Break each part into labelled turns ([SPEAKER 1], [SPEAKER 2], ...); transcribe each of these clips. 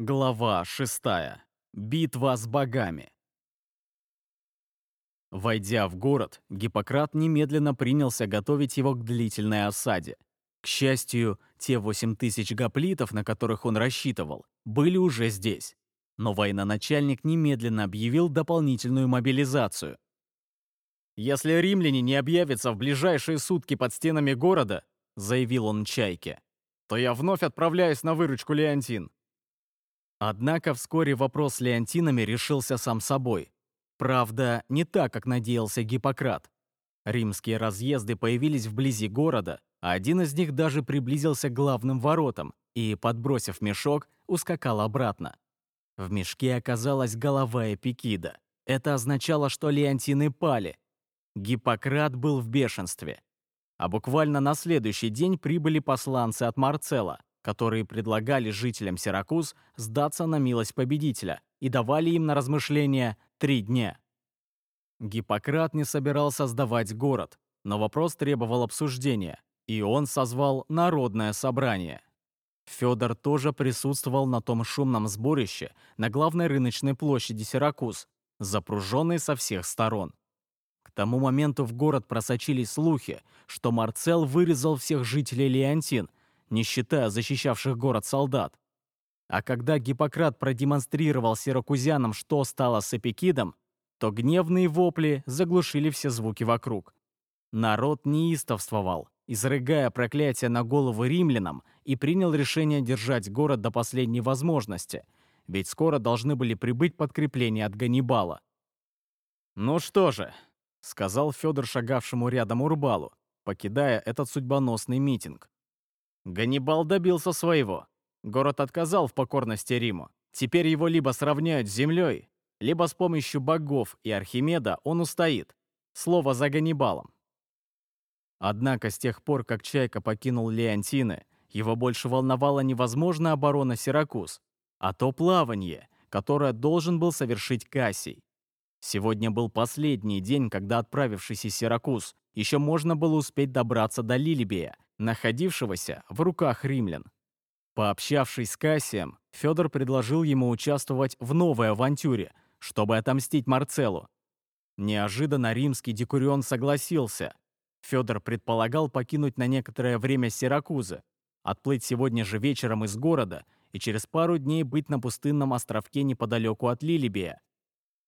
[SPEAKER 1] Глава 6. Битва с богами. Войдя в город, Гиппократ немедленно принялся готовить его к длительной осаде. К счастью, те 8 тысяч гоплитов, на которых он рассчитывал, были уже здесь. Но военачальник немедленно объявил дополнительную мобилизацию. «Если римляне не объявятся в ближайшие сутки под стенами города», заявил он Чайке, то я вновь отправляюсь на выручку Леонтин. Однако вскоре вопрос с Леонтинами решился сам собой. Правда, не так, как надеялся Гиппократ. Римские разъезды появились вблизи города, а один из них даже приблизился к главным воротам и, подбросив мешок, ускакал обратно. В мешке оказалась голова Эпикида. Это означало, что Леонтины пали. Гиппократ был в бешенстве. А буквально на следующий день прибыли посланцы от Марцела которые предлагали жителям Сиракуз сдаться на милость победителя и давали им на размышление три дня. Гиппократ не собирался сдавать город, но вопрос требовал обсуждения, и он созвал народное собрание. Федор тоже присутствовал на том шумном сборище на главной рыночной площади Сиракуз, запруженной со всех сторон. К тому моменту в город просочились слухи, что Марцел вырезал всех жителей Леонтин не считая защищавших город солдат. А когда Гиппократ продемонстрировал сиракузянам, что стало с Эпикидом, то гневные вопли заглушили все звуки вокруг. Народ неистовствовал, изрыгая проклятие на голову римлянам, и принял решение держать город до последней возможности, ведь скоро должны были прибыть подкрепления от Ганнибала. «Ну что же», — сказал Федор шагавшему рядом Урбалу, покидая этот судьбоносный митинг. Ганнибал добился своего. Город отказал в покорности Риму. Теперь его либо сравняют с землей, либо с помощью богов и Архимеда он устоит. Слово за Ганнибалом. Однако с тех пор, как Чайка покинул Леонтины, его больше волновала невозможная оборона Сиракуз, а то плавание, которое должен был совершить Кассий. Сегодня был последний день, когда, отправившись из Сиракуз, еще можно было успеть добраться до Лилибия находившегося в руках римлян. Пообщавшись с Кассием, Федор предложил ему участвовать в новой авантюре, чтобы отомстить Марцеллу. Неожиданно римский декурион согласился. Федор предполагал покинуть на некоторое время Сиракузы, отплыть сегодня же вечером из города и через пару дней быть на пустынном островке неподалеку от Лилибия.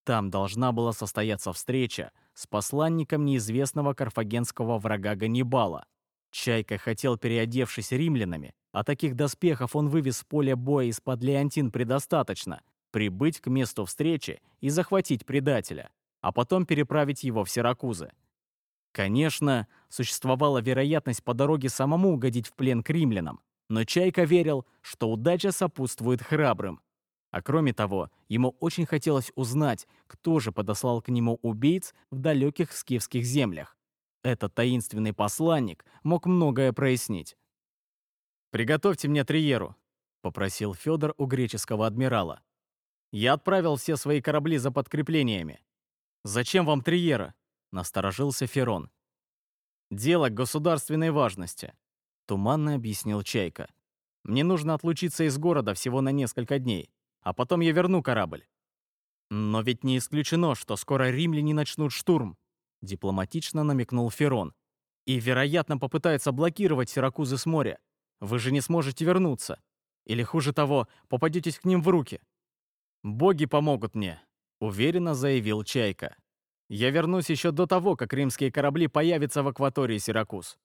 [SPEAKER 1] Там должна была состояться встреча с посланником неизвестного карфагенского врага Ганнибала. Чайка хотел, переодевшись римлянами, а таких доспехов он вывез с поля боя из-под Леонтин предостаточно, прибыть к месту встречи и захватить предателя, а потом переправить его в Сиракузы. Конечно, существовала вероятность по дороге самому угодить в плен к римлянам, но Чайка верил, что удача сопутствует храбрым. А кроме того, ему очень хотелось узнать, кто же подослал к нему убийц в далеких скифских землях, этот таинственный посланник мог многое прояснить. «Приготовьте мне триеру», — попросил Федор у греческого адмирала. «Я отправил все свои корабли за подкреплениями». «Зачем вам триера?» — насторожился Ферон. «Дело государственной важности», — туманно объяснил Чайка. «Мне нужно отлучиться из города всего на несколько дней, а потом я верну корабль». «Но ведь не исключено, что скоро римляне начнут штурм», Дипломатично намекнул Ферон. «И, вероятно, попытается блокировать Сиракузы с моря. Вы же не сможете вернуться. Или, хуже того, попадетесь к ним в руки». «Боги помогут мне», — уверенно заявил Чайка. «Я вернусь еще до того, как римские корабли появятся в акватории Сиракуз».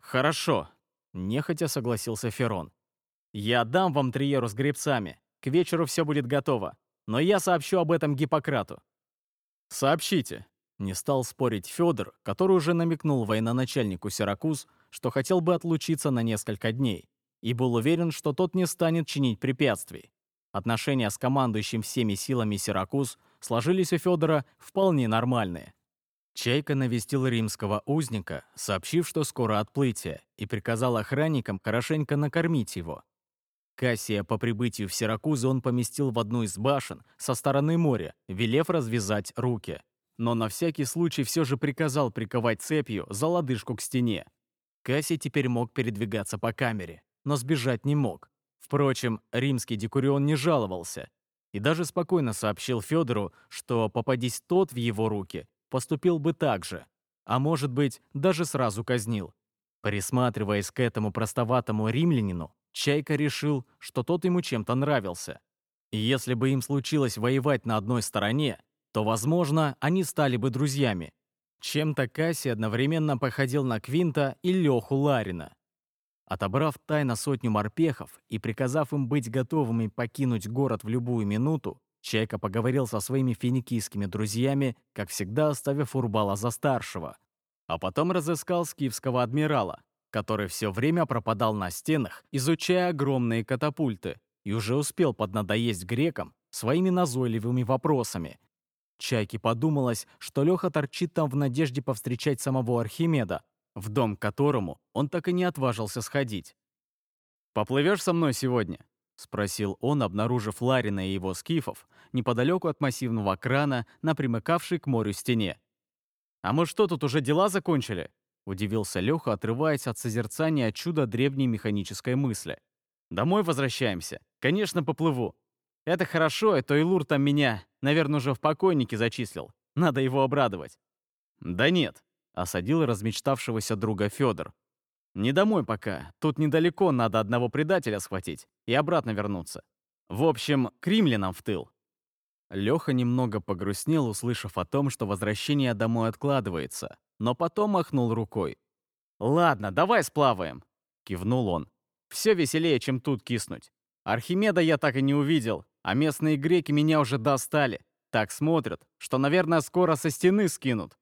[SPEAKER 1] «Хорошо», — нехотя согласился Ферон. «Я дам вам триеру с гребцами. К вечеру все будет готово. Но я сообщу об этом Гиппократу». «Сообщите», не стал спорить Федор, который уже намекнул военачальнику Сиракуз, что хотел бы отлучиться на несколько дней, и был уверен, что тот не станет чинить препятствий. Отношения с командующим всеми силами Сиракуз сложились у Федора вполне нормальные. Чайка навестил римского узника, сообщив, что скоро отплытие, и приказал охранникам хорошенько накормить его. Кассия по прибытию в Сиракузы он поместил в одну из башен со стороны моря, велев развязать руки но на всякий случай все же приказал приковать цепью за лодыжку к стене. Касси теперь мог передвигаться по камере, но сбежать не мог. Впрочем, римский декурион не жаловался и даже спокойно сообщил Федору, что, попадись тот в его руки, поступил бы так же, а может быть, даже сразу казнил. Присматриваясь к этому простоватому римлянину, Чайка решил, что тот ему чем-то нравился. И если бы им случилось воевать на одной стороне, то, возможно, они стали бы друзьями. Чем-то Касси одновременно походил на Квинта и Леху Ларина. Отобрав тайно сотню морпехов и приказав им быть готовыми покинуть город в любую минуту, Чайка поговорил со своими финикийскими друзьями, как всегда оставив Урбала за старшего. А потом разыскал скифского адмирала, который все время пропадал на стенах, изучая огромные катапульты, и уже успел поднадоесть грекам своими назойливыми вопросами. Чайке подумалось, что Леха торчит там в надежде повстречать самого Архимеда, в дом которому он так и не отважился сходить. «Поплывешь со мной сегодня?» — спросил он, обнаружив Ларина и его скифов неподалеку от массивного крана на примыкавшей к морю стене. «А мы что, тут уже дела закончили?» — удивился Леха, отрываясь от созерцания чуда древней механической мысли. «Домой возвращаемся. Конечно, поплыву. Это хорошо, это Илур там меня, наверное, уже в покойнике зачислил. Надо его обрадовать». «Да нет», Осадил размечтавшегося друга Федор. «Не домой пока. Тут недалеко надо одного предателя схватить и обратно вернуться. В общем, к римлянам в тыл». Леха немного погрустнел, услышав о том, что возвращение домой откладывается, но потом махнул рукой. «Ладно, давай сплаваем», — кивнул он. «Все веселее, чем тут киснуть. Архимеда я так и не увидел, а местные греки меня уже достали. Так смотрят, что, наверное, скоро со стены скинут.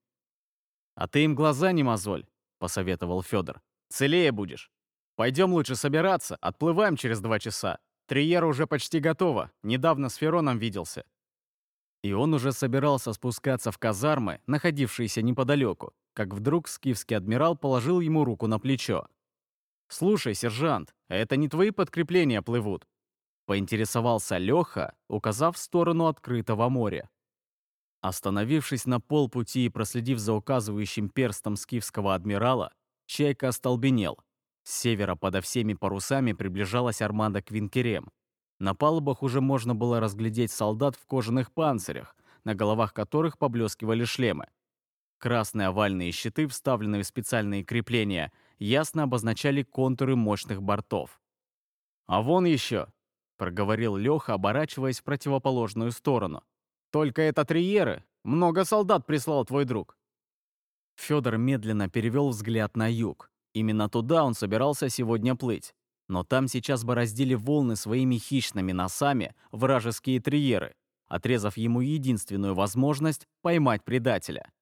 [SPEAKER 1] «А ты им глаза не мозоль», — посоветовал Федор. «Целее будешь. Пойдем лучше собираться, отплываем через два часа. Триера уже почти готова, недавно с Фероном виделся». И он уже собирался спускаться в казармы, находившиеся неподалеку, как вдруг скифский адмирал положил ему руку на плечо. «Слушай, сержант, это не твои подкрепления плывут?» Поинтересовался Леха, указав в сторону открытого моря. Остановившись на полпути и проследив за указывающим перстом скифского адмирала, Чайка остолбенел. С севера подо всеми парусами приближалась армада Квинкерем. На палубах уже можно было разглядеть солдат в кожаных панцирях, на головах которых поблескивали шлемы. Красные овальные щиты, вставленные в специальные крепления, ясно обозначали контуры мощных бортов. «А вон еще!» — проговорил Леха, оборачиваясь в противоположную сторону. Только это триеры. Много солдат прислал твой друг. Федор медленно перевел взгляд на юг. Именно туда он собирался сегодня плыть. Но там сейчас бороздили волны своими хищными носами вражеские триеры, отрезав ему единственную возможность поймать предателя.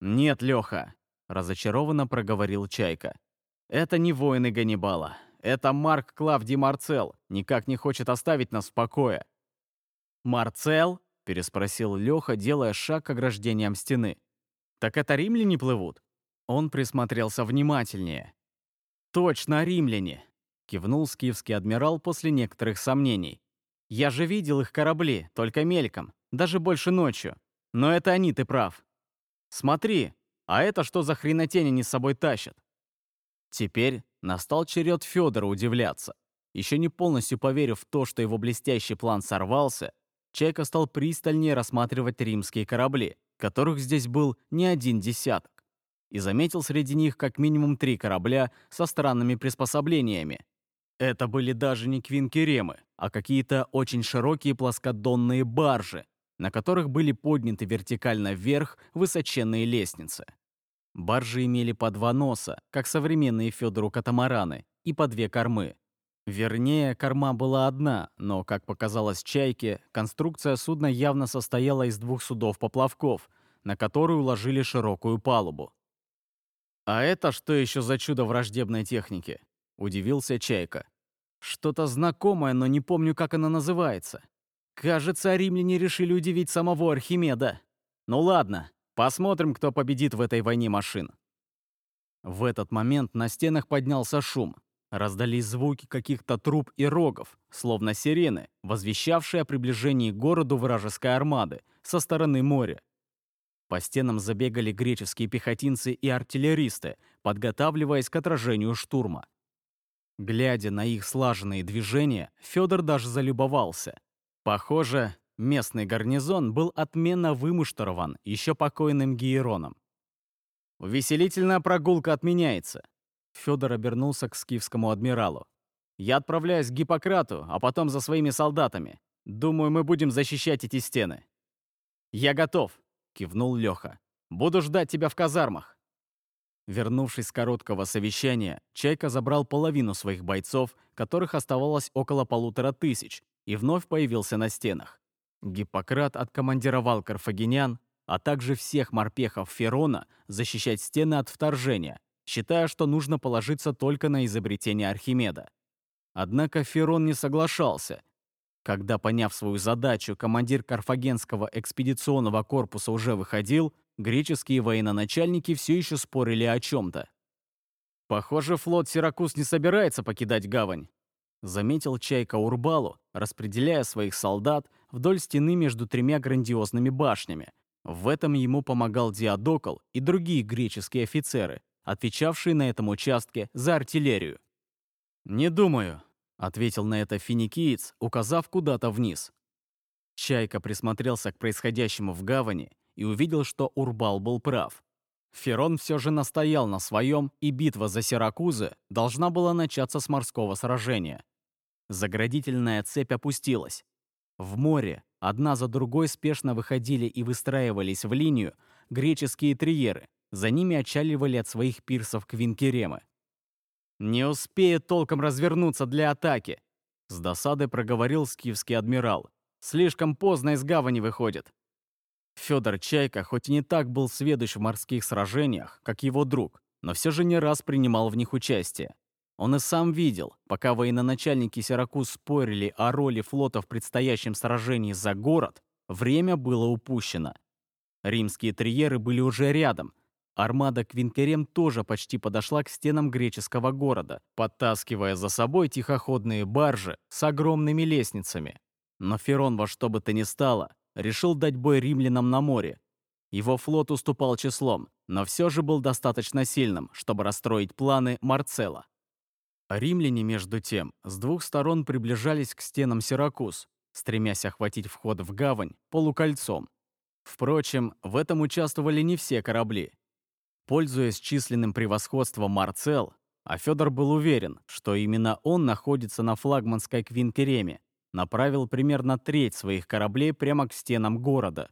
[SPEAKER 1] «Нет, Леха», — разочарованно проговорил Чайка. «Это не воины Ганнибала. Это Марк Клавдий Марцел. Никак не хочет оставить нас в покое». «Марцел?» переспросил Леха, делая шаг к ограждениям стены. «Так это римляне плывут?» Он присмотрелся внимательнее. «Точно римляне!» — кивнул скифский адмирал после некоторых сомнений. «Я же видел их корабли, только мельком, даже больше ночью. Но это они, ты прав. Смотри, а это что за хренотень они с собой тащат?» Теперь настал черед Федора удивляться. Еще не полностью поверив в то, что его блестящий план сорвался, Чайка стал пристальнее рассматривать римские корабли, которых здесь был не один десяток, и заметил среди них как минимум три корабля со странными приспособлениями. Это были даже не квинкеремы, а какие-то очень широкие плоскодонные баржи, на которых были подняты вертикально вверх высоченные лестницы. Баржи имели по два носа, как современные Федору катамараны, и по две кормы, Вернее, корма была одна, но, как показалось Чайке, конструкция судна явно состояла из двух судов-поплавков, на которую уложили широкую палубу. «А это что еще за чудо враждебной техники?» — удивился Чайка. «Что-то знакомое, но не помню, как она называется. Кажется, римляне решили удивить самого Архимеда. Ну ладно, посмотрим, кто победит в этой войне машин». В этот момент на стенах поднялся шум. Раздались звуки каких-то труб и рогов, словно сирены, возвещавшие о приближении к городу вражеской армады со стороны моря. По стенам забегали греческие пехотинцы и артиллеристы, подготавливаясь к отражению штурма. Глядя на их слаженные движения, Федор даже залюбовался. Похоже, местный гарнизон был отменно вымуштрован еще покойным Гиероном. «Увеселительная прогулка отменяется», — Федор обернулся к скифскому адмиралу. «Я отправляюсь к Гиппократу, а потом за своими солдатами. Думаю, мы будем защищать эти стены». «Я готов», — кивнул Леха. «Буду ждать тебя в казармах». Вернувшись с короткого совещания, Чайка забрал половину своих бойцов, которых оставалось около полутора тысяч, и вновь появился на стенах. Гиппократ откомандировал карфагенян, а также всех морпехов Ферона защищать стены от вторжения, считая, что нужно положиться только на изобретение Архимеда. Однако Ферон не соглашался. Когда, поняв свою задачу, командир Карфагенского экспедиционного корпуса уже выходил, Греческие военачальники все еще спорили о чем-то. «Похоже, флот Сиракуз не собирается покидать гавань», заметил Чайка Урбалу, распределяя своих солдат вдоль стены между тремя грандиозными башнями. В этом ему помогал Диадокл и другие греческие офицеры, отвечавшие на этом участке за артиллерию. «Не думаю», — ответил на это финикиец, указав куда-то вниз. Чайка присмотрелся к происходящему в гавани и увидел, что Урбал был прав. Ферон все же настоял на своем, и битва за Сиракузы должна была начаться с морского сражения. Заградительная цепь опустилась. В море одна за другой спешно выходили и выстраивались в линию греческие триеры, за ними отчаливали от своих пирсов квинкеремы. «Не успеет толком развернуться для атаки», — с досадой проговорил скифский адмирал. «Слишком поздно из гавани выходит. Федор Чайка хоть и не так был сведущ в морских сражениях, как его друг, но все же не раз принимал в них участие. Он и сам видел, пока военачальники Сиракуз спорили о роли флота в предстоящем сражении за город, время было упущено. Римские триеры были уже рядом. Армада Квинкерем тоже почти подошла к стенам греческого города, подтаскивая за собой тихоходные баржи с огромными лестницами. Но Ферон во что бы то ни стало решил дать бой римлянам на море. Его флот уступал числом, но все же был достаточно сильным, чтобы расстроить планы Марцела. Римляне, между тем, с двух сторон приближались к стенам Сиракуз, стремясь охватить вход в гавань полукольцом. Впрочем, в этом участвовали не все корабли. Пользуясь численным превосходством Марцел, а Федор был уверен, что именно он находится на флагманской Квинкереме, направил примерно треть своих кораблей прямо к стенам города.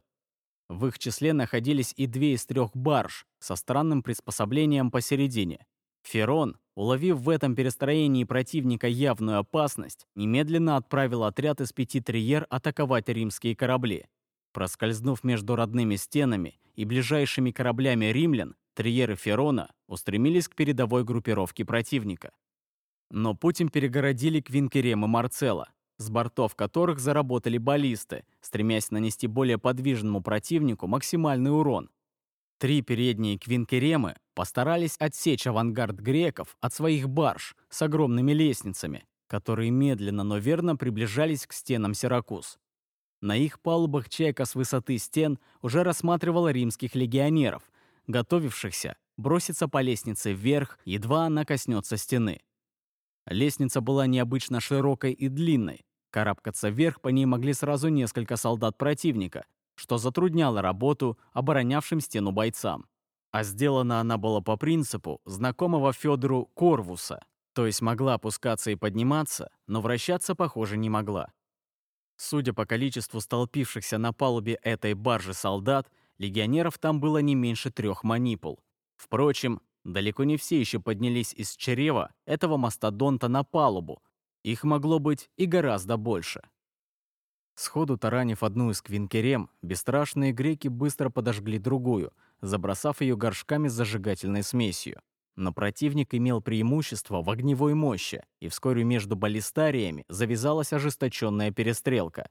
[SPEAKER 1] В их числе находились и две из трех барж со странным приспособлением посередине. Ферон, уловив в этом перестроении противника явную опасность, немедленно отправил отряд из пяти триер атаковать римские корабли. Проскользнув между родными стенами и ближайшими кораблями римлян, триеры Ферона устремились к передовой группировке противника. Но путь им перегородили Квинкерем и Марцелла, с бортов которых заработали баллисты, стремясь нанести более подвижному противнику максимальный урон. Три передние квинкеремы постарались отсечь авангард греков от своих барж с огромными лестницами, которые медленно, но верно приближались к стенам Сиракуз. На их палубах чайка с высоты стен уже рассматривала римских легионеров, готовившихся броситься по лестнице вверх, едва она коснется стены. Лестница была необычно широкой и длинной, Карабкаться вверх по ней могли сразу несколько солдат противника, что затрудняло работу оборонявшим стену бойцам. А сделана она была по принципу знакомого Федору Корвуса, то есть могла опускаться и подниматься, но вращаться, похоже, не могла. Судя по количеству столпившихся на палубе этой баржи солдат, легионеров там было не меньше трех манипул. Впрочем, далеко не все еще поднялись из чрева этого мастодонта на палубу, их могло быть и гораздо больше. Сходу таранив одну из квинкерем, бесстрашные греки быстро подожгли другую, забросав ее горшками с зажигательной смесью. Но противник имел преимущество в огневой мощи, и вскоре между баллистариями завязалась ожесточенная перестрелка.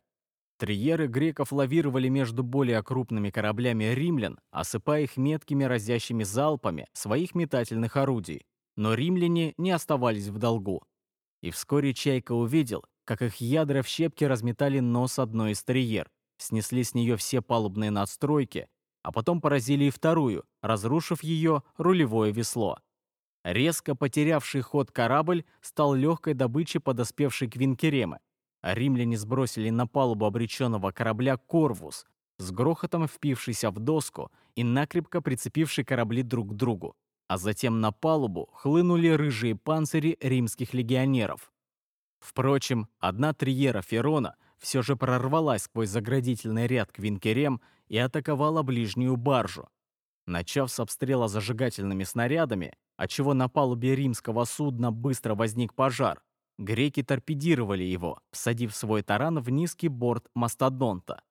[SPEAKER 1] Триеры греков лавировали между более крупными кораблями римлян, осыпая их меткими разящими залпами своих метательных орудий. Но римляне не оставались в долгу. И вскоре Чайка увидел, как их ядра в щепки разметали нос одной из триер, снесли с нее все палубные надстройки, а потом поразили и вторую, разрушив ее рулевое весло. Резко потерявший ход корабль стал легкой добычей подоспевшей Квинкеремы. А римляне сбросили на палубу обреченного корабля «Корвус», с грохотом впившийся в доску и накрепко прицепивший корабли друг к другу. А затем на палубу хлынули рыжие панцири римских легионеров. Впрочем, одна триера Ферона все же прорвалась сквозь заградительный ряд Квинкерем и атаковала ближнюю баржу. Начав с обстрела зажигательными снарядами, отчего на палубе римского судна быстро возник пожар. Греки торпедировали его, всадив свой таран в низкий борт мастодонта.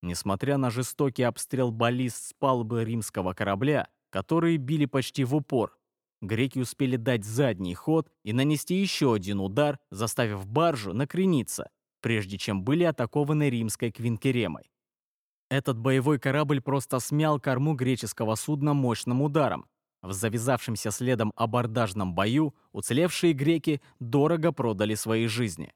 [SPEAKER 1] Несмотря на жестокий обстрел баллист с палубы римского корабля, которые били почти в упор, греки успели дать задний ход и нанести еще один удар, заставив баржу накрениться, прежде чем были атакованы римской квинкеремой. Этот боевой корабль просто смял корму греческого судна мощным ударом, в завязавшемся следом абордажном бою уцелевшие греки дорого продали свои жизни.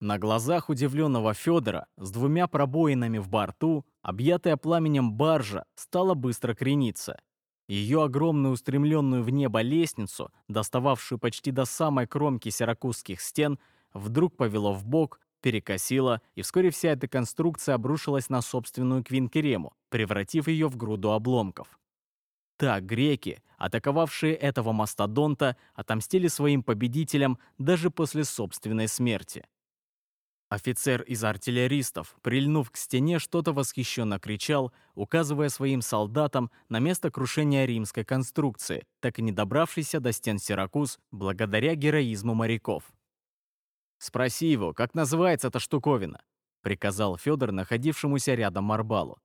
[SPEAKER 1] На глазах удивленного Федора с двумя пробоинами в борту, объятая пламенем баржа, стала быстро крениться. Ее огромную устремленную в небо лестницу, достававшую почти до самой кромки сиракузских стен, вдруг повело в бок, перекосило, и вскоре вся эта конструкция обрушилась на собственную Квинкерему, превратив ее в груду обломков. Так греки, атаковавшие этого мастодонта, отомстили своим победителям даже после собственной смерти. Офицер из артиллеристов, прильнув к стене, что-то восхищенно кричал, указывая своим солдатам на место крушения римской конструкции, так и не добравшийся до стен Сиракуз благодаря героизму моряков. «Спроси его, как называется эта штуковина?» — приказал Федор, находившемуся рядом Марбалу.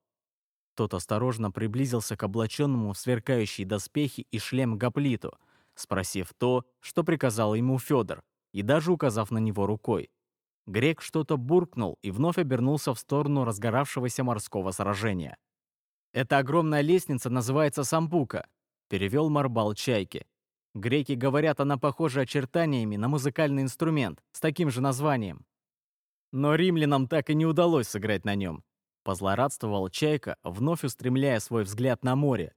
[SPEAKER 1] Тот осторожно приблизился к облаченному в сверкающие доспехи и шлем гоплиту, спросив то, что приказал ему Федор, и даже указав на него рукой. Грек что-то буркнул и вновь обернулся в сторону разгоравшегося морского сражения. «Эта огромная лестница называется Самбука», — перевел Марбал Чайки. Греки говорят, она похожа очертаниями на музыкальный инструмент с таким же названием. Но римлянам так и не удалось сыграть на нем. Позлорадствовал Чайка, вновь устремляя свой взгляд на море.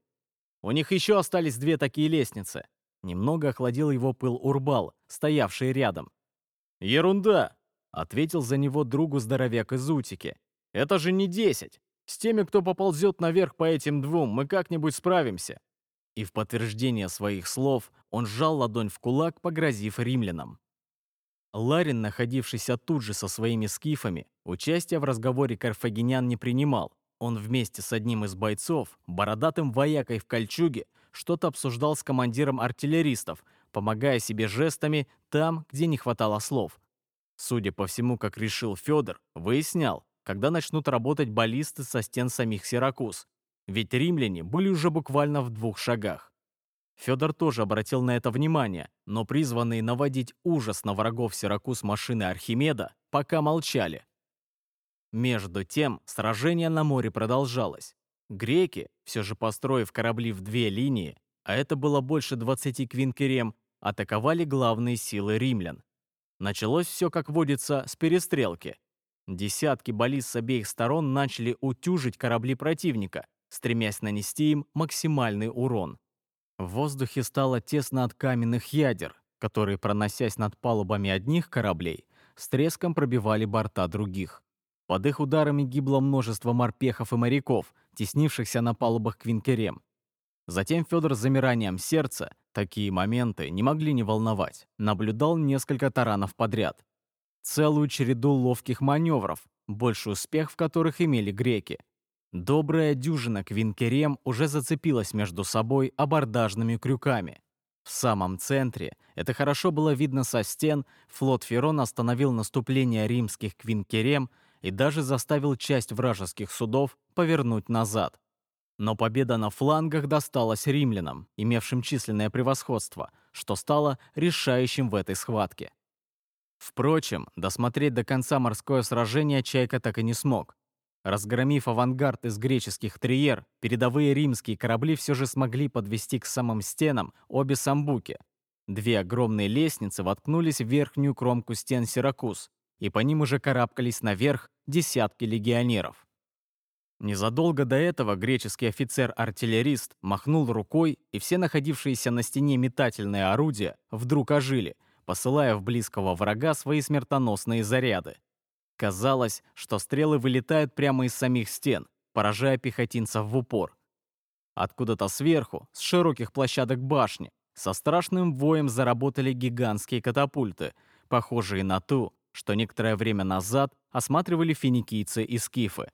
[SPEAKER 1] У них еще остались две такие лестницы. Немного охладил его пыл Урбал, стоявший рядом. «Ерунда!» — ответил за него другу здоровяк из Утики. «Это же не десять! С теми, кто поползет наверх по этим двум, мы как-нибудь справимся!» И в подтверждение своих слов он сжал ладонь в кулак, погрозив римлянам. Ларин, находившийся тут же со своими скифами, участия в разговоре карфагенян не принимал. Он вместе с одним из бойцов, бородатым воякой в кольчуге, что-то обсуждал с командиром артиллеристов, помогая себе жестами там, где не хватало слов. Судя по всему, как решил Федор, выяснял, когда начнут работать баллисты со стен самих Сиракуз. Ведь римляне были уже буквально в двух шагах. Федор тоже обратил на это внимание, но призванные наводить ужас на врагов Сиракуз машины Архимеда пока молчали. Между тем, сражение на море продолжалось. Греки, все же построив корабли в две линии, а это было больше 20 квинкерем, атаковали главные силы римлян. Началось все, как водится, с перестрелки. Десятки баллист с обеих сторон начали утюжить корабли противника, стремясь нанести им максимальный урон. В воздухе стало тесно от каменных ядер, которые, проносясь над палубами одних кораблей, с треском пробивали борта других. Под их ударами гибло множество морпехов и моряков, теснившихся на палубах Квинкерем. Затем Федор с замиранием сердца, такие моменты не могли не волновать, наблюдал несколько таранов подряд. Целую череду ловких маневров, больший успех в которых имели греки. Добрая дюжина квинкерем уже зацепилась между собой абордажными крюками. В самом центре, это хорошо было видно со стен, флот Ферон остановил наступление римских квинкерем и даже заставил часть вражеских судов повернуть назад. Но победа на флангах досталась римлянам, имевшим численное превосходство, что стало решающим в этой схватке. Впрочем, досмотреть до конца морское сражение Чайка так и не смог. Разгромив авангард из греческих триер, передовые римские корабли все же смогли подвести к самым стенам обе самбуки. Две огромные лестницы воткнулись в верхнюю кромку стен Сиракуз, и по ним уже карабкались наверх десятки легионеров. Незадолго до этого греческий офицер-артиллерист махнул рукой, и все находившиеся на стене метательные орудия вдруг ожили, посылая в близкого врага свои смертоносные заряды. Казалось, что стрелы вылетают прямо из самих стен, поражая пехотинцев в упор. Откуда-то сверху, с широких площадок башни, со страшным воем заработали гигантские катапульты, похожие на ту, что некоторое время назад осматривали финикийцы и скифы.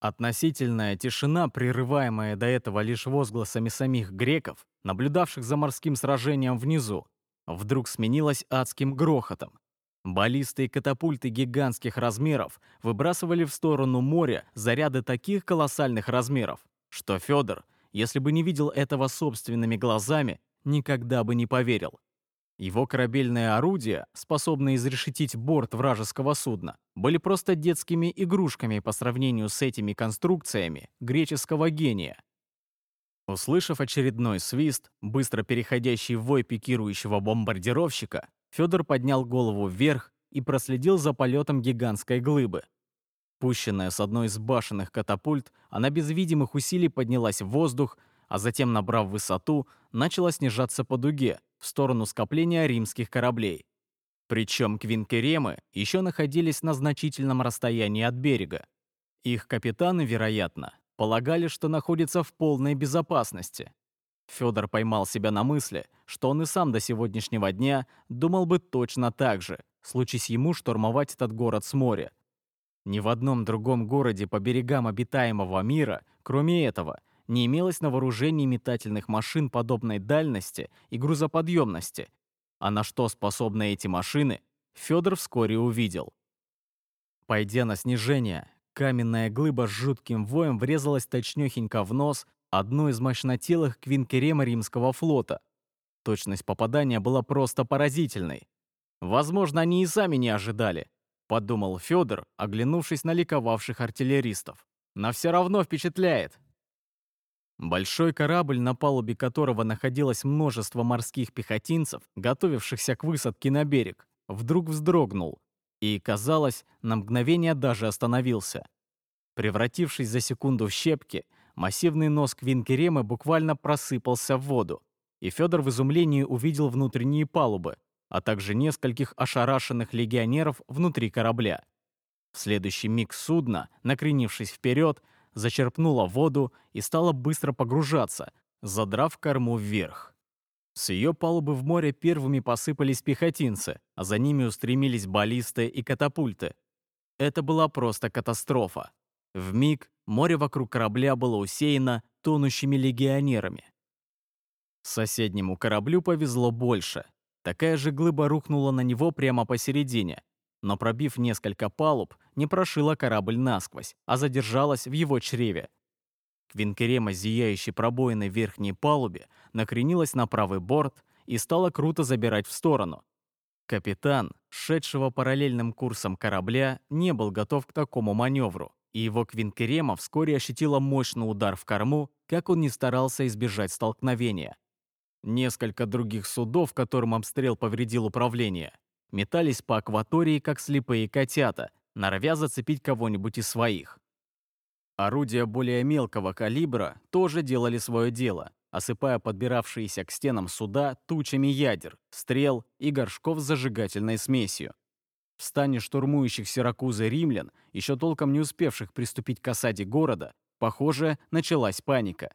[SPEAKER 1] Относительная тишина, прерываемая до этого лишь возгласами самих греков, наблюдавших за морским сражением внизу, вдруг сменилась адским грохотом. Баллисты и катапульты гигантских размеров выбрасывали в сторону моря заряды таких колоссальных размеров, что Федор, если бы не видел этого собственными глазами, никогда бы не поверил. Его корабельные орудия, способные изрешетить борт вражеского судна, были просто детскими игрушками по сравнению с этими конструкциями греческого гения. Услышав очередной свист, быстро переходящий в вой пикирующего бомбардировщика, Федор поднял голову вверх и проследил за полетом гигантской глыбы. Пущенная с одной из башенных катапульт, она без видимых усилий поднялась в воздух, а затем, набрав высоту, начала снижаться по дуге, в сторону скопления римских кораблей. Причем квинкеремы еще находились на значительном расстоянии от берега. Их капитаны, вероятно, полагали, что находятся в полной безопасности. Федор поймал себя на мысли, что он и сам до сегодняшнего дня думал бы точно так же, случись ему штурмовать этот город с моря. Ни в одном другом городе по берегам обитаемого мира, кроме этого, не имелось на вооружении метательных машин подобной дальности и грузоподъемности. А на что способны эти машины, Федор вскоре увидел. Пойдя на снижение, каменная глыба с жутким воем врезалась точнёхенько в нос одной из мощнотелых квинкерема римского флота. Точность попадания была просто поразительной. Возможно, они и сами не ожидали, подумал Федор, оглянувшись на ликовавших артиллеристов. Но все равно впечатляет. Большой корабль, на палубе которого находилось множество морских пехотинцев, готовившихся к высадке на берег, вдруг вздрогнул и, казалось, на мгновение даже остановился. Превратившись за секунду в щепки, массивный нос Квинкеремы буквально просыпался в воду, и Федор в изумлении увидел внутренние палубы, а также нескольких ошарашенных легионеров внутри корабля. В следующий миг судно, накренившись вперед, зачерпнула воду и стала быстро погружаться, задрав корму вверх. С ее палубы в море первыми посыпались пехотинцы, а за ними устремились баллисты и катапульты. Это была просто катастрофа. В миг море вокруг корабля было усеяно тонущими легионерами. Соседнему кораблю повезло больше. Такая же глыба рухнула на него прямо посередине, но пробив несколько палуб, не прошила корабль насквозь, а задержалась в его чреве. Квинкерема, зияющей пробоиной верхней палубе, накренилась на правый борт и стала круто забирать в сторону. Капитан, шедшего параллельным курсом корабля, не был готов к такому маневру, и его Квинкерема вскоре ощутила мощный удар в корму, как он не старался избежать столкновения. Несколько других судов, которым обстрел повредил управление, метались по акватории, как слепые котята, норовя зацепить кого-нибудь из своих. Орудия более мелкого калибра тоже делали свое дело, осыпая подбиравшиеся к стенам суда тучами ядер, стрел и горшков с зажигательной смесью. В стане штурмующих Сиракузы римлян, еще толком не успевших приступить к осаде города, похоже, началась паника.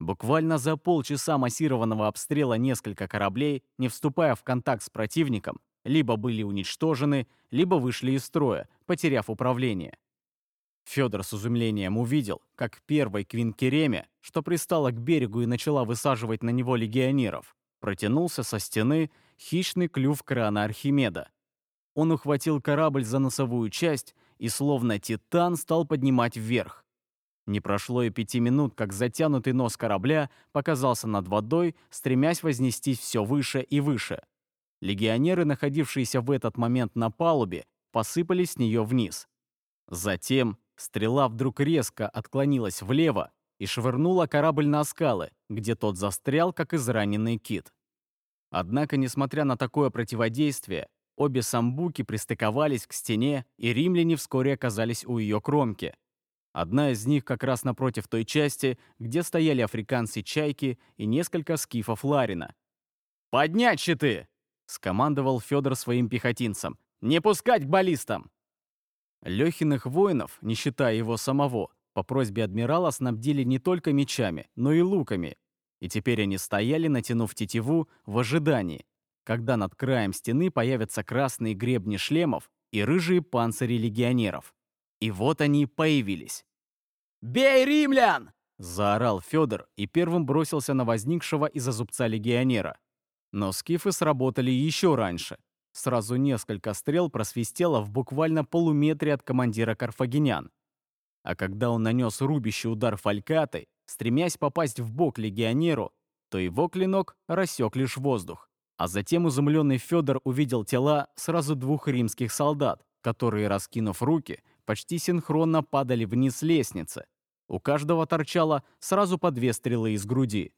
[SPEAKER 1] Буквально за полчаса массированного обстрела несколько кораблей, не вступая в контакт с противником, либо были уничтожены, либо вышли из строя, потеряв управление. Федор с изумлением увидел, как первой Квинкереме, что пристала к берегу и начала высаживать на него легионеров, протянулся со стены хищный клюв крана Архимеда. Он ухватил корабль за носовую часть и, словно титан, стал поднимать вверх. Не прошло и пяти минут, как затянутый нос корабля показался над водой, стремясь вознестись все выше и выше. Легионеры, находившиеся в этот момент на палубе, посыпались с нее вниз. Затем стрела вдруг резко отклонилась влево и швырнула корабль на скалы, где тот застрял, как израненный кит. Однако, несмотря на такое противодействие, обе самбуки пристыковались к стене, и римляне вскоре оказались у ее кромки. Одна из них как раз напротив той части, где стояли африканцы-чайки и несколько скифов Ларина. «Поднять щиты!» — скомандовал Федор своим пехотинцам. «Не пускать к баллистам!» Лехиных воинов, не считая его самого, по просьбе адмирала снабдили не только мечами, но и луками. И теперь они стояли, натянув тетиву, в ожидании, когда над краем стены появятся красные гребни шлемов и рыжие панцири легионеров. И вот они появились. «Бей римлян!» — заорал Федор и первым бросился на возникшего из-за зубца легионера. Но скифы сработали еще раньше. Сразу несколько стрел просвистело в буквально полуметре от командира карфагенян. А когда он нанес рубящий удар фалькатой, стремясь попасть в бок легионеру, то его клинок рассек лишь воздух. А затем изумленный Федор увидел тела сразу двух римских солдат, которые, раскинув руки, почти синхронно падали вниз лестницы. У каждого торчало сразу по две стрелы из груди.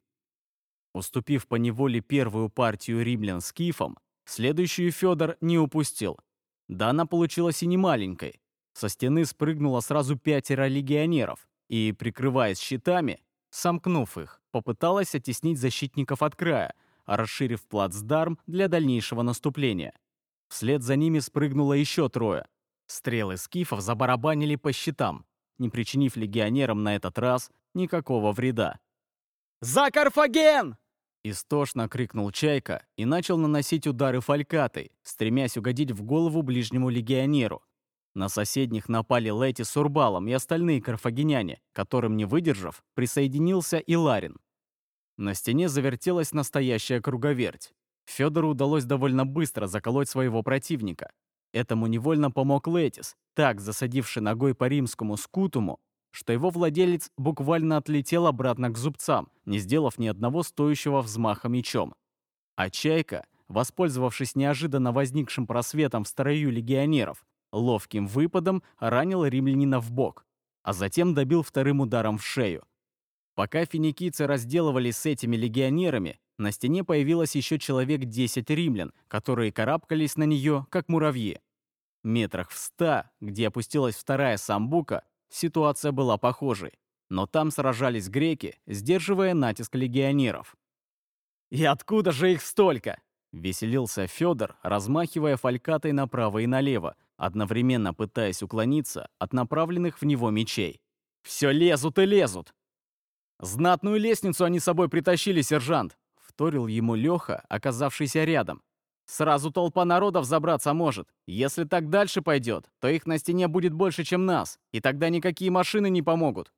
[SPEAKER 1] Уступив по неволе первую партию римлян скифам, следующую Федор не упустил. Да, она получилась и не маленькой. Со стены спрыгнуло сразу пятеро легионеров и, прикрываясь щитами, сомкнув их, попыталась оттеснить защитников от края, расширив плацдарм для дальнейшего наступления. Вслед за ними спрыгнуло еще трое. Стрелы скифов забарабанили по щитам, не причинив легионерам на этот раз никакого вреда. «За Карфаген!» Истошно крикнул Чайка и начал наносить удары фалькатой, стремясь угодить в голову ближнему легионеру. На соседних напали Лети с Урбалом и остальные карфагеняне, которым, не выдержав, присоединился и Ларин. На стене завертелась настоящая круговерть. Федору удалось довольно быстро заколоть своего противника. Этому невольно помог Летис, так засадивший ногой по римскому скутуму, что его владелец буквально отлетел обратно к зубцам, не сделав ни одного стоящего взмаха мечом. А Чайка, воспользовавшись неожиданно возникшим просветом в строю легионеров, ловким выпадом ранил римлянина в бок, а затем добил вторым ударом в шею. Пока финикийцы разделывались с этими легионерами, на стене появилось еще человек 10 римлян, которые карабкались на нее, как муравьи. Метрах в ста, где опустилась вторая самбука, ситуация была похожей. Но там сражались греки, сдерживая натиск легионеров. «И откуда же их столько?» — веселился Федор, размахивая фалькатой направо и налево, одновременно пытаясь уклониться от направленных в него мечей. «Все лезут и лезут! «Знатную лестницу они собой притащили, сержант!» — вторил ему Леха, оказавшийся рядом. «Сразу толпа народов забраться может. Если так дальше пойдет, то их на стене будет больше, чем нас, и тогда никакие машины не помогут».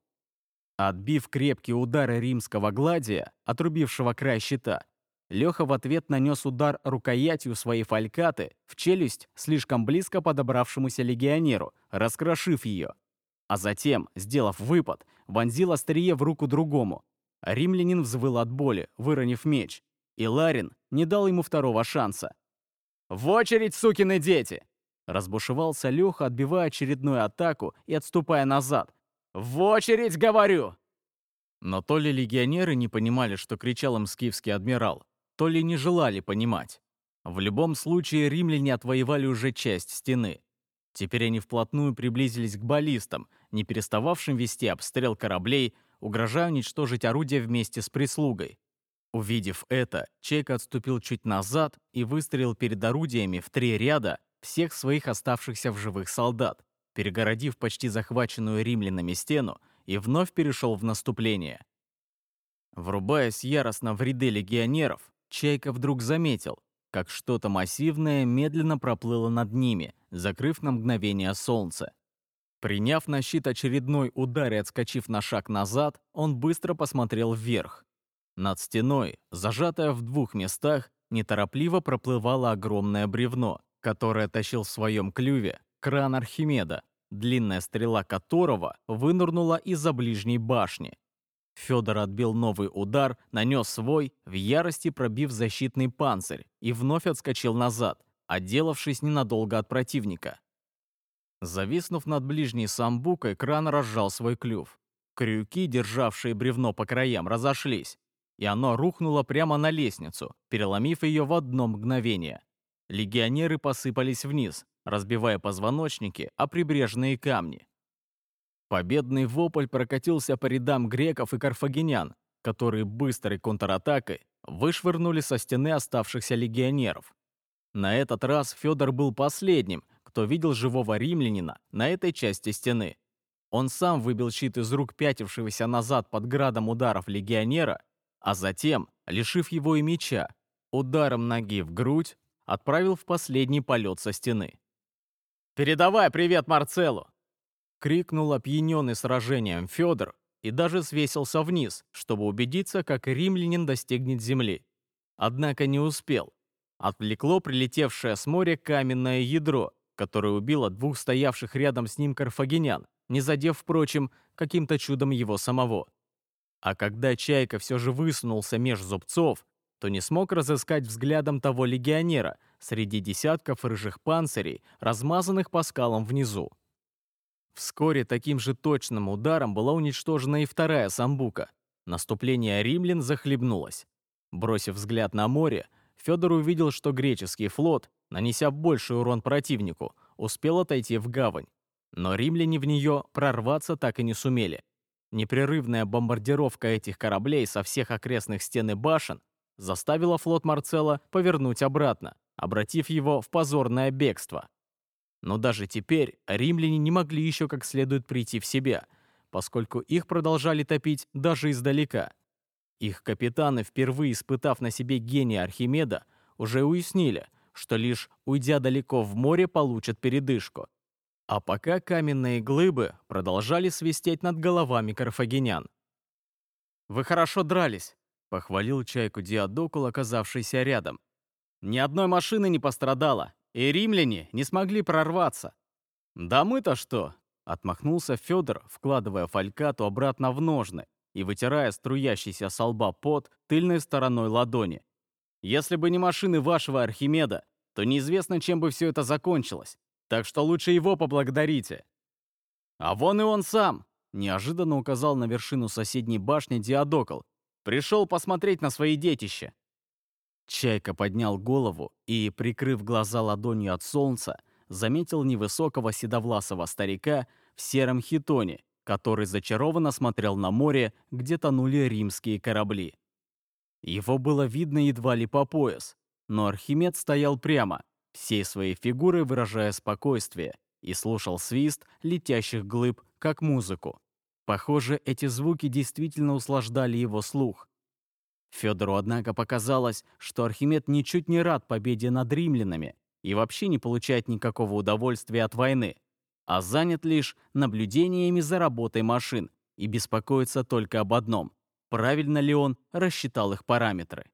[SPEAKER 1] Отбив крепкие удары римского гладия, отрубившего край щита, Леха в ответ нанес удар рукоятью своей фалькаты в челюсть слишком близко подобравшемуся легионеру, раскрошив ее. А затем, сделав выпад, вонзил острие в руку другому. Римлянин взвыл от боли, выронив меч. И Ларин не дал ему второго шанса. «В очередь, сукины дети!» Разбушевался Леха, отбивая очередную атаку и отступая назад. «В очередь, говорю!» Но то ли легионеры не понимали, что кричал им скифский адмирал, то ли не желали понимать. В любом случае римляне отвоевали уже часть стены. Теперь они вплотную приблизились к баллистам, не перестававшим вести обстрел кораблей, угрожая уничтожить орудия вместе с прислугой. Увидев это, Чейка отступил чуть назад и выстрелил перед орудиями в три ряда всех своих оставшихся в живых солдат, перегородив почти захваченную римлянами стену и вновь перешел в наступление. Врубаясь яростно в ряды легионеров, Чайка вдруг заметил, как что-то массивное медленно проплыло над ними, закрыв на мгновение солнце. Приняв на щит очередной удар и отскочив на шаг назад, он быстро посмотрел вверх. Над стеной, зажатое в двух местах, неторопливо проплывало огромное бревно, которое тащил в своем клюве кран Архимеда, длинная стрела которого вынырнула из-за ближней башни. Федор отбил новый удар, нанес свой, в ярости пробив защитный панцирь, и вновь отскочил назад, отделавшись ненадолго от противника. Зависнув над ближней самбукой, кран разжал свой клюв. Крюки, державшие бревно по краям, разошлись, и оно рухнуло прямо на лестницу, переломив ее в одно мгновение. Легионеры посыпались вниз, разбивая позвоночники о прибрежные камни. Победный вопль прокатился по рядам греков и карфагенян, которые быстрой контратакой вышвырнули со стены оставшихся легионеров. На этот раз Федор был последним, кто видел живого римлянина на этой части стены. Он сам выбил щит из рук пятившегося назад под градом ударов легионера, а затем, лишив его и меча, ударом ноги в грудь, отправил в последний полет со стены. «Передавай привет Марцеллу!» — крикнул опьяненный сражением Федор и даже свесился вниз, чтобы убедиться, как римлянин достигнет земли. Однако не успел. Отвлекло прилетевшее с моря каменное ядро, которое убило двух стоявших рядом с ним карфагенян, не задев, впрочем, каким-то чудом его самого. А когда Чайка все же высунулся меж зубцов, то не смог разыскать взглядом того легионера среди десятков рыжих панцирей, размазанных по скалам внизу. Вскоре таким же точным ударом была уничтожена и вторая самбука. Наступление римлян захлебнулось. Бросив взгляд на море, Федор увидел, что греческий флот, нанеся больший урон противнику, успел отойти в гавань. Но римляне в нее прорваться так и не сумели. Непрерывная бомбардировка этих кораблей со всех окрестных стен и башен заставила флот Марцелла повернуть обратно, обратив его в позорное бегство. Но даже теперь римляне не могли еще как следует прийти в себя, поскольку их продолжали топить даже издалека. Их капитаны, впервые испытав на себе гения Архимеда, уже уяснили, что лишь уйдя далеко в море, получат передышку. А пока каменные глыбы продолжали свистеть над головами карфагенян. «Вы хорошо дрались», — похвалил чайку Диадокул, оказавшийся рядом. «Ни одной машины не пострадало, и римляне не смогли прорваться. «Да мы-то что?» — отмахнулся Федор, вкладывая фалькату обратно в ножны и вытирая струящийся со лба пот тыльной стороной ладони. «Если бы не машины вашего Архимеда, то неизвестно, чем бы все это закончилось, так что лучше его поблагодарите». «А вон и он сам!» — неожиданно указал на вершину соседней башни Диадокл. «Пришел посмотреть на свои детища». Чайка поднял голову и, прикрыв глаза ладонью от солнца, заметил невысокого седовласого старика в сером хитоне, который зачарованно смотрел на море, где тонули римские корабли. Его было видно едва ли по пояс, но Архимед стоял прямо, всей своей фигурой выражая спокойствие, и слушал свист летящих глыб, как музыку. Похоже, эти звуки действительно услаждали его слух, Федору, однако, показалось, что Архимед ничуть не рад победе над римлянами и вообще не получает никакого удовольствия от войны, а занят лишь наблюдениями за работой машин и беспокоится только об одном – правильно ли он рассчитал их параметры.